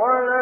إنه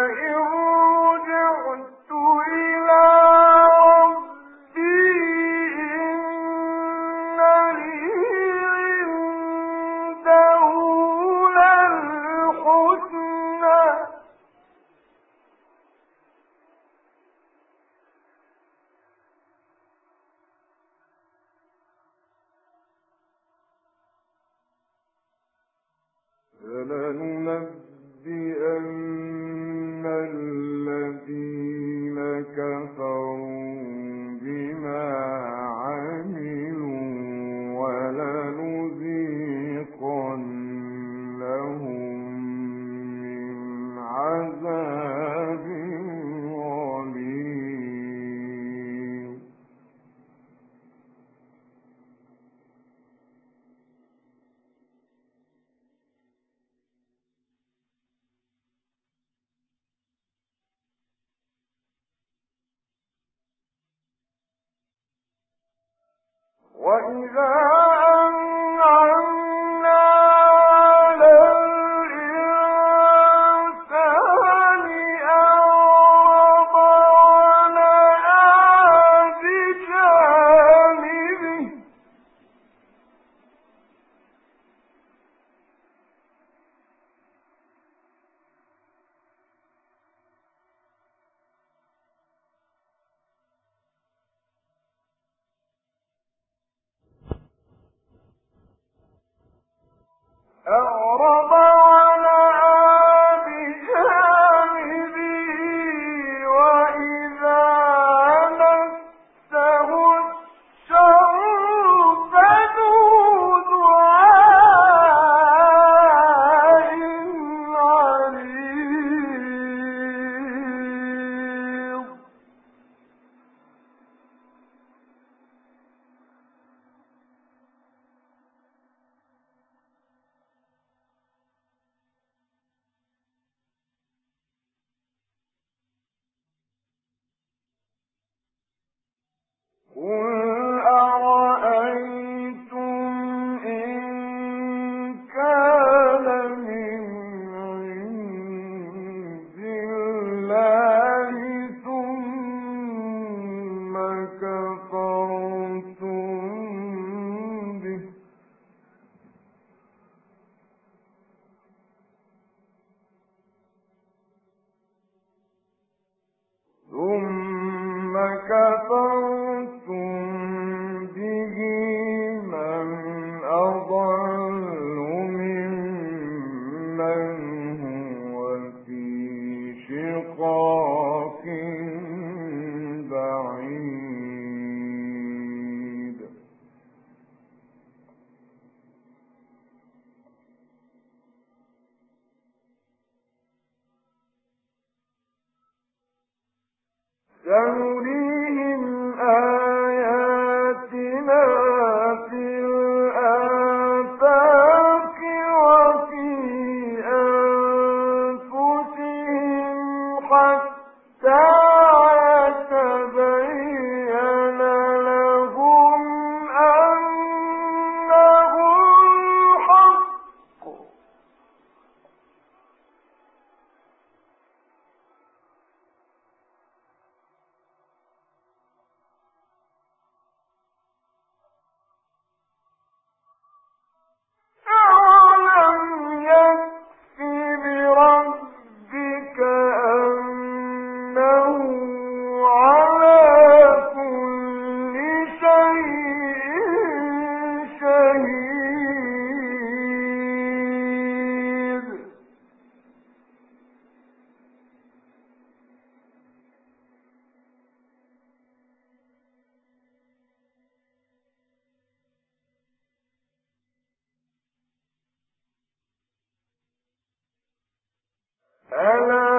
بكل شيء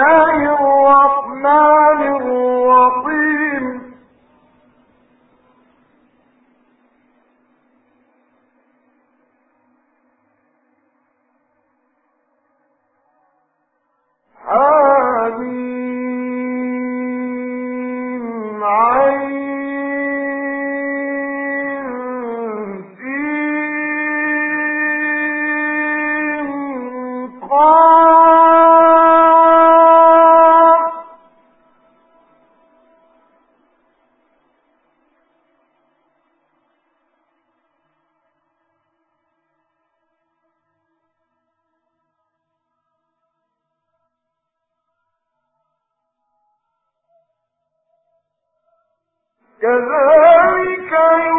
كذلك Go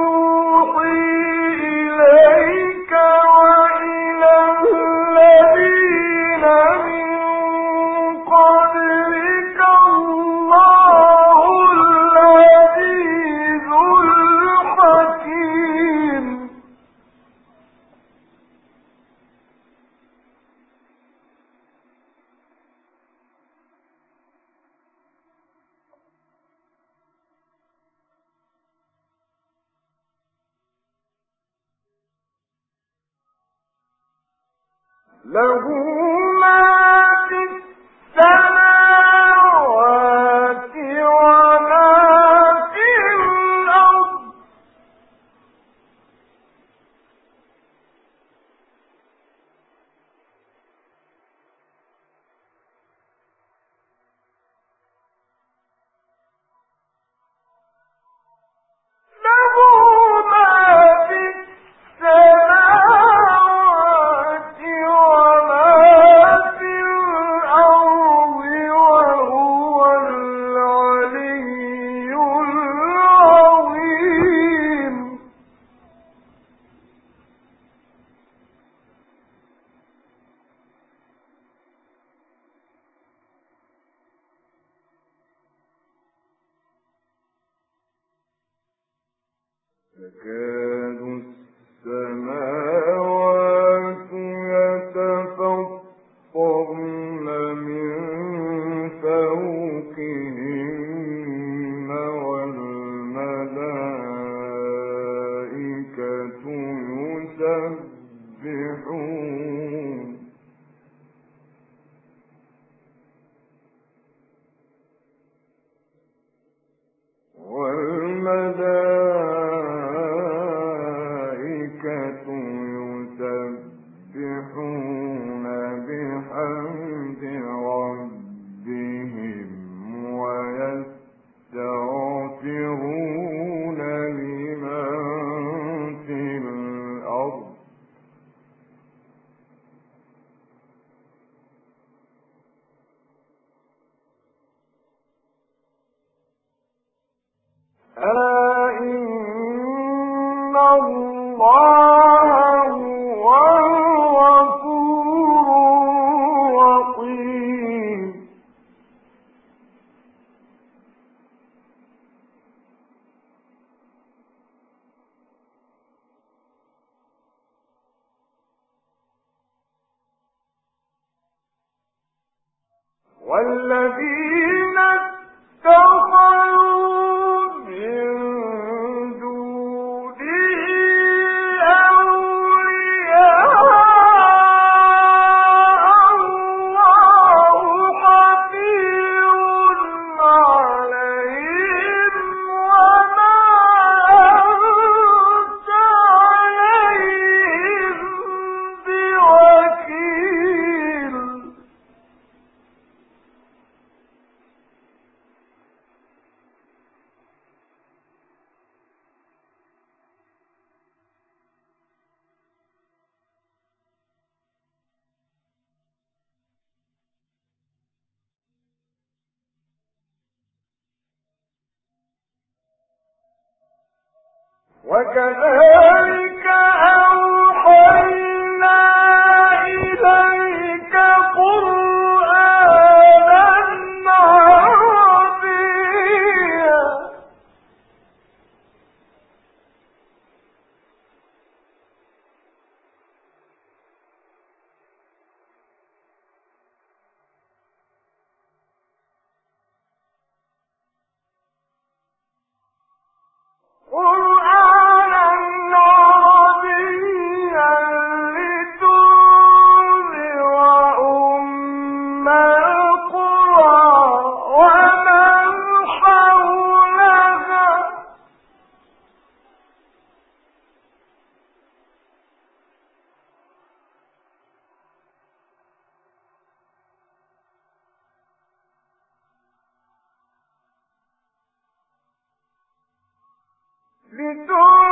يسبحون والذين وكذلك ولو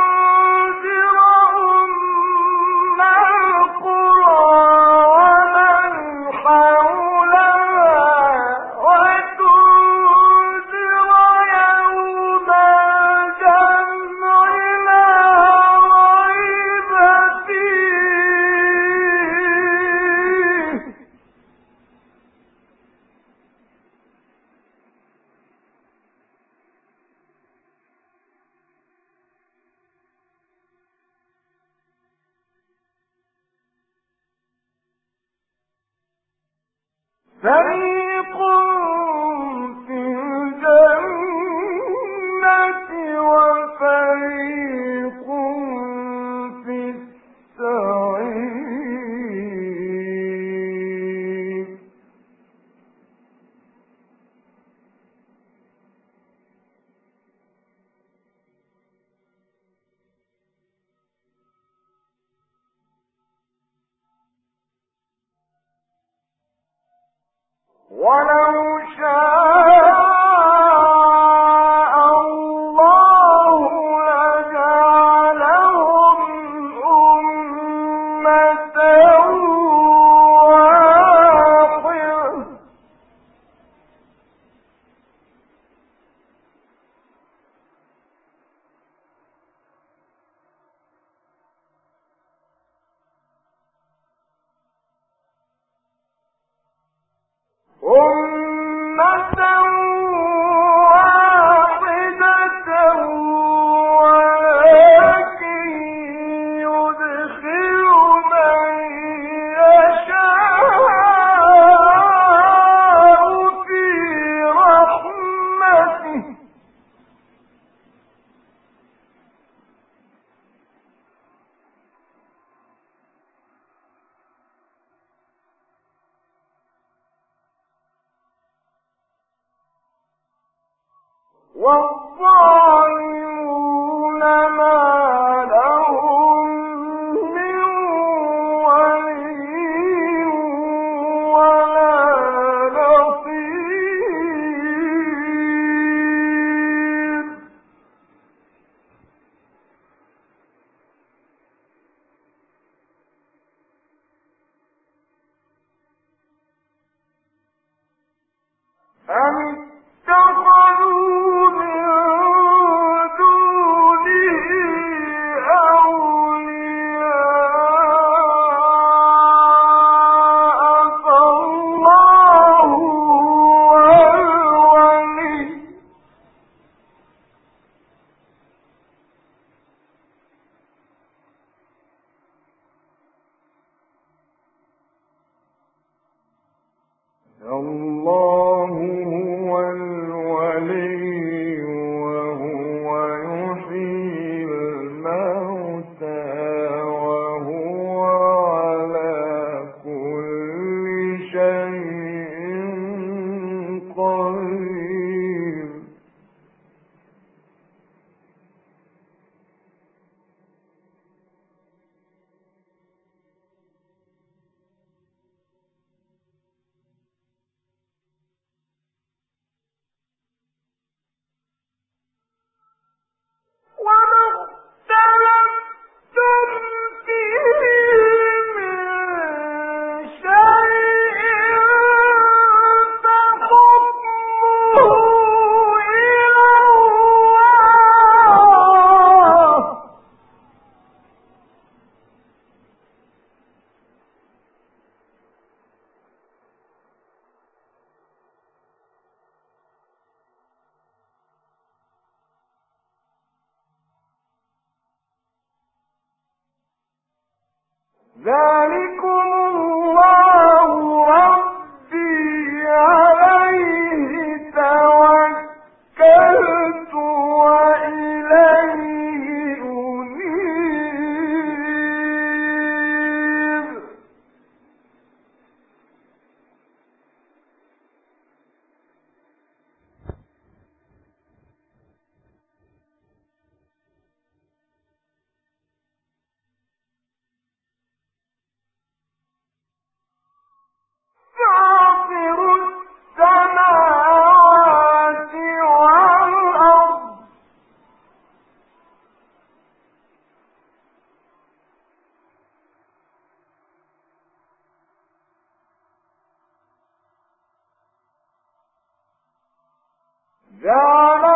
Oh! ذلكم There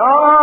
God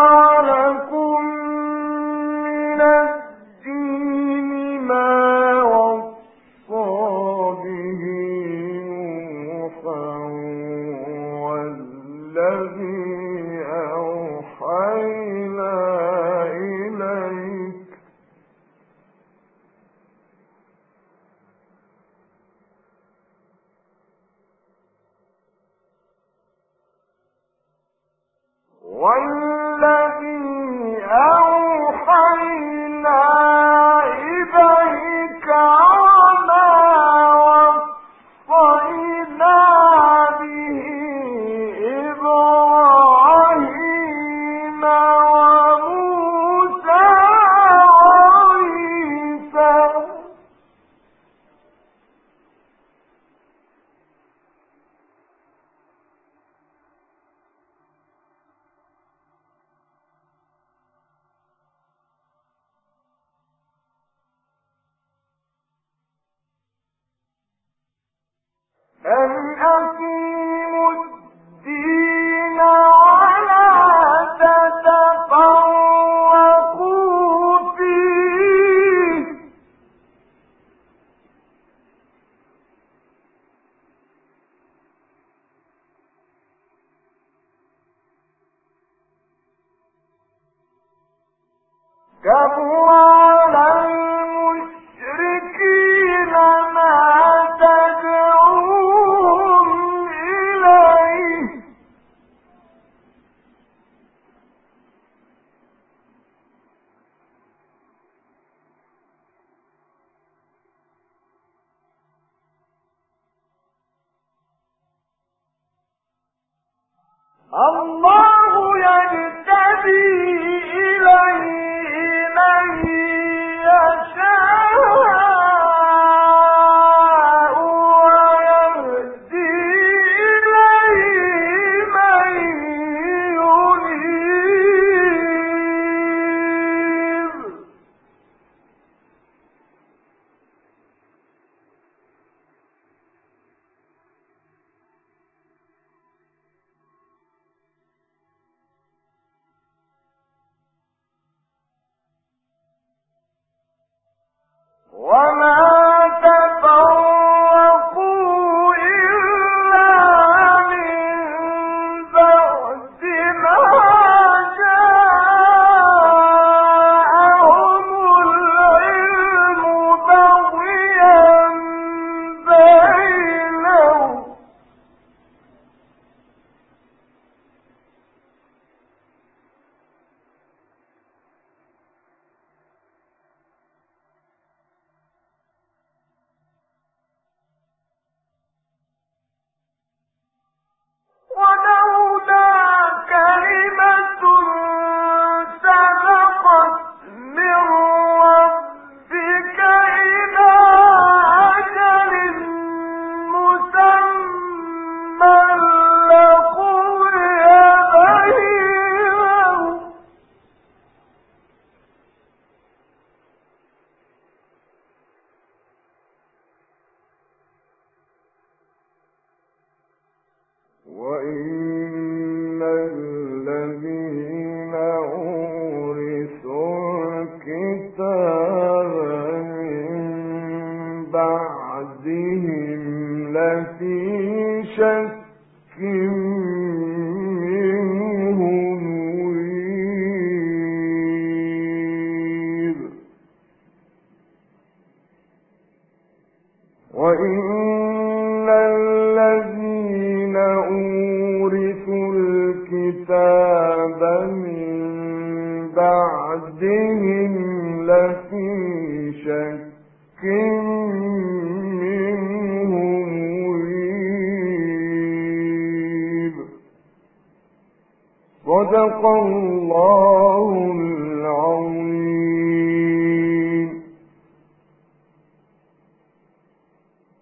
أن أكيد الله يجتبي